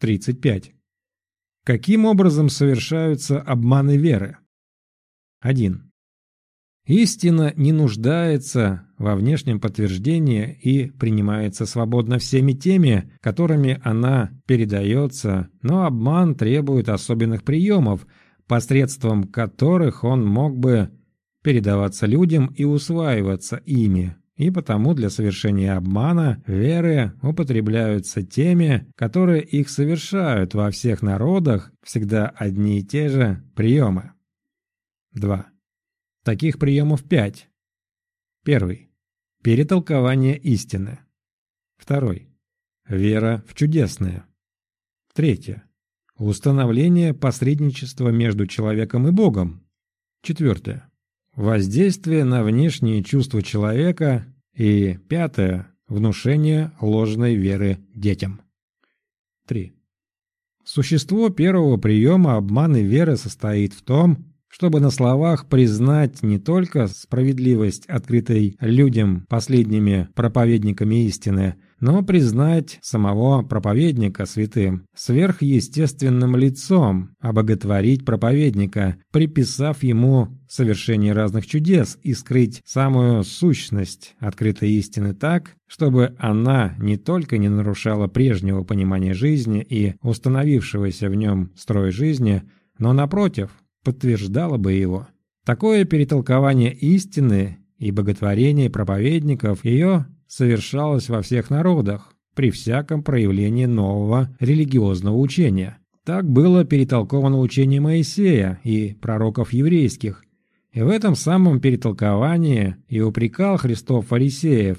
35. Каким образом совершаются обманы веры? 1. Истина не нуждается во внешнем подтверждении и принимается свободно всеми теми, которыми она передается, но обман требует особенных приемов, посредством которых он мог бы передаваться людям и усваиваться ими, и потому для совершения обмана веры употребляются теми, которые их совершают во всех народах, всегда одни и те же приемы. 2. Таких приемов пять. Первый. Перетолкование истины. Второй. Вера в чудесное. Третье. Установление посредничества между человеком и Богом. Четвертое. Воздействие на внешние чувства человека. И пятое. Внушение ложной веры детям. 3. Существо первого приема обмана веры состоит в том, чтобы на словах признать не только справедливость, открытой людям последними проповедниками истины, но признать самого проповедника святым, сверхъестественным лицом, обоготворить проповедника, приписав ему совершение разных чудес и скрыть самую сущность открытой истины так, чтобы она не только не нарушала прежнего понимания жизни и установившегося в нем строй жизни, но, напротив, подтверждала бы его. Такое перетолкование истины и боготворение проповедников ее совершалось во всех народах, при всяком проявлении нового религиозного учения. Так было перетолковано учение Моисея и пророков еврейских, и в этом самом перетолковании и упрекал Христов фарисеев,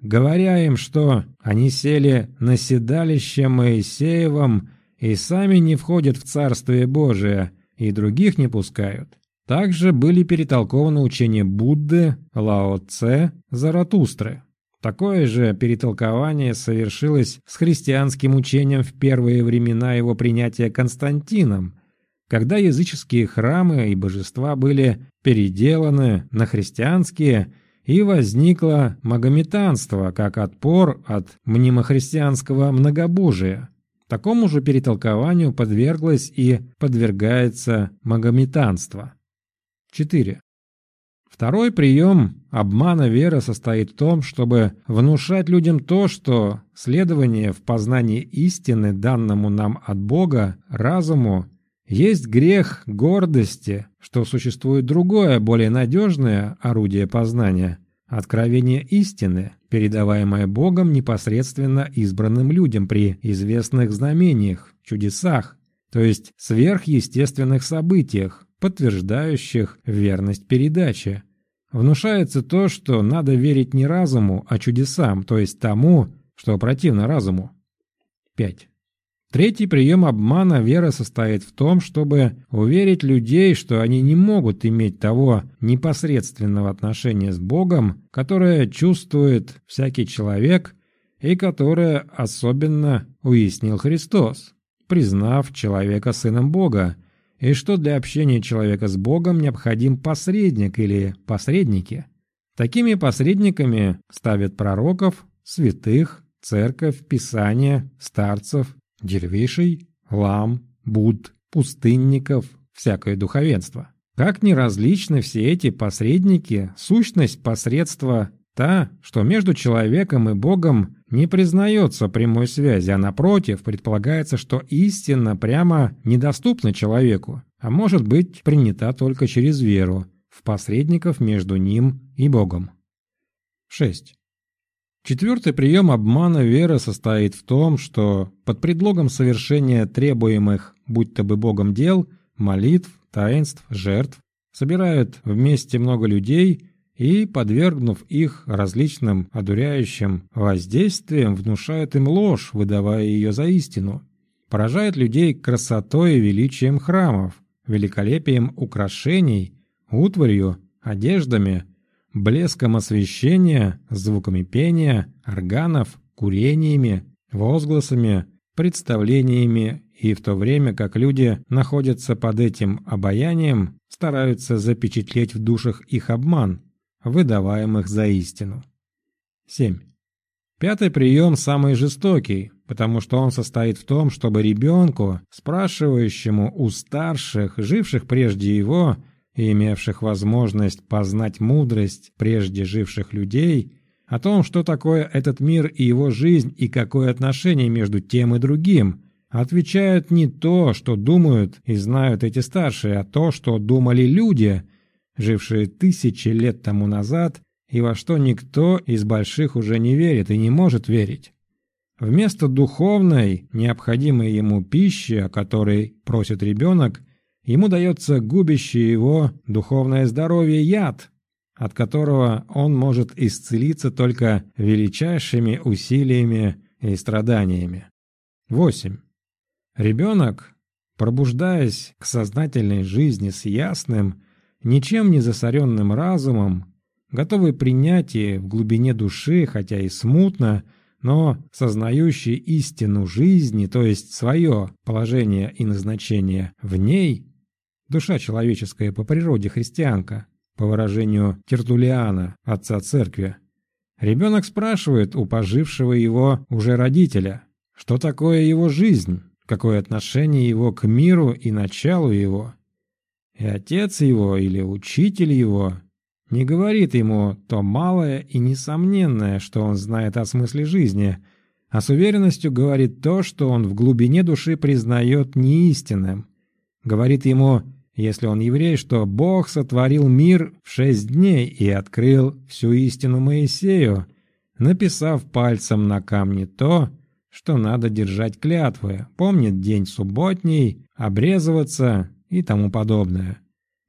говоря им, что они сели на седалище Моисеевом и сами не входят в Царствие Божие, и других не пускают. Также были перетолкованы учения Будды, Лао Цэ, Заратустры. Такое же перетолкование совершилось с христианским учением в первые времена его принятия Константином, когда языческие храмы и божества были переделаны на христианские, и возникло магометанство как отпор от мнемохристианского многобожия. Такому же перетолкованию подверглось и подвергается магометанство. 4. Второй прием обмана веры состоит в том, чтобы внушать людям то, что следование в познании истины, данному нам от Бога, разуму, есть грех гордости, что существует другое, более надежное орудие познания – Откровение истины, передаваемое Богом непосредственно избранным людям при известных знамениях, чудесах, то есть сверхъестественных событиях, подтверждающих верность передачи. Внушается то, что надо верить не разуму, а чудесам, то есть тому, что противно разуму. 5. Третий прием обмана веры состоит в том, чтобы уверить людей, что они не могут иметь того непосредственного отношения с Богом, которое чувствует всякий человек и которое особенно уяснил Христос, признав человека сыном Бога, и что для общения человека с Богом необходим посредник или посредники. Такими посредниками ставят пророков, святых, церковь, писание, старцев, дервишей, лам, буд, пустынников, всякое духовенство. Как ни различны все эти посредники, сущность посредства та, что между человеком и Богом не признается прямой связи, а напротив, предполагается, что истина прямо недоступна человеку, а может быть принята только через веру в посредников между ним и Богом. 6. Четвертый прием обмана веры состоит в том, что под предлогом совершения требуемых, будь то бы Богом дел, молитв, таинств, жертв, собирают вместе много людей и, подвергнув их различным одуряющим воздействиям, внушают им ложь, выдавая ее за истину. Поражает людей красотой и величием храмов, великолепием украшений, утварью, одеждами – блеском освещения, звуками пения, органов, курениями, возгласами, представлениями, и в то время как люди находятся под этим обаянием, стараются запечатлеть в душах их обман, выдаваемых за истину. 7. Пятый прием самый жестокий, потому что он состоит в том, чтобы ребенку, спрашивающему у старших, живших прежде его и имевших возможность познать мудрость прежде живших людей, о том, что такое этот мир и его жизнь и какое отношение между тем и другим, отвечают не то, что думают и знают эти старшие, а то, что думали люди, жившие тысячи лет тому назад, и во что никто из больших уже не верит и не может верить. Вместо духовной, необходимой ему пищи, о которой просит ребенок, ему дается губящий его духовное здоровье яд, от которого он может исцелиться только величайшими усилиями и страданиями. 8. Ребенок, пробуждаясь к сознательной жизни с ясным, ничем не засоренным разумом, готовый принять и в глубине души, хотя и смутно, но сознающий истину жизни, то есть свое положение и назначение в ней, душа человеческая по природе христианка, по выражению Тертулиана, отца церкви. Ребенок спрашивает у пожившего его уже родителя, что такое его жизнь, какое отношение его к миру и началу его. И отец его или учитель его не говорит ему то малое и несомненное, что он знает о смысле жизни, а с уверенностью говорит то, что он в глубине души признает неистинным. Говорит ему если он еврей, что Бог сотворил мир в шесть дней и открыл всю истину Моисею, написав пальцем на камне то, что надо держать клятвы, помнит день субботний, обрезываться и тому подобное.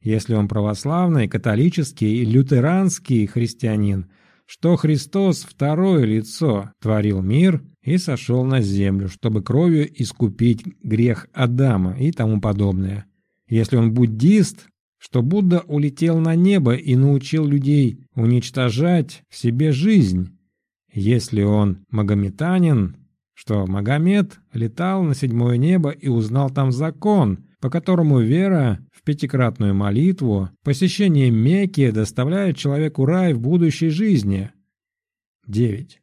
Если он православный, католический, лютеранский христианин, что Христос второе лицо творил мир и сошел на землю, чтобы кровью искупить грех Адама и тому подобное. Если он буддист, что Будда улетел на небо и научил людей уничтожать в себе жизнь. Если он магометанин, что Магомед летал на седьмое небо и узнал там закон, по которому вера в пятикратную молитву, посещение Мекки доставляет человеку рай в будущей жизни. 9.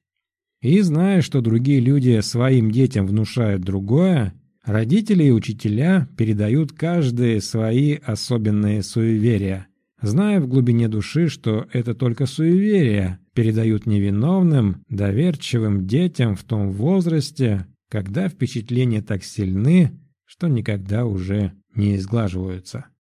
И зная, что другие люди своим детям внушают другое, Родители и учителя передают каждые свои особенные суеверия, зная в глубине души, что это только суеверия, передают невиновным, доверчивым детям в том возрасте, когда впечатления так сильны, что никогда уже не изглаживаются.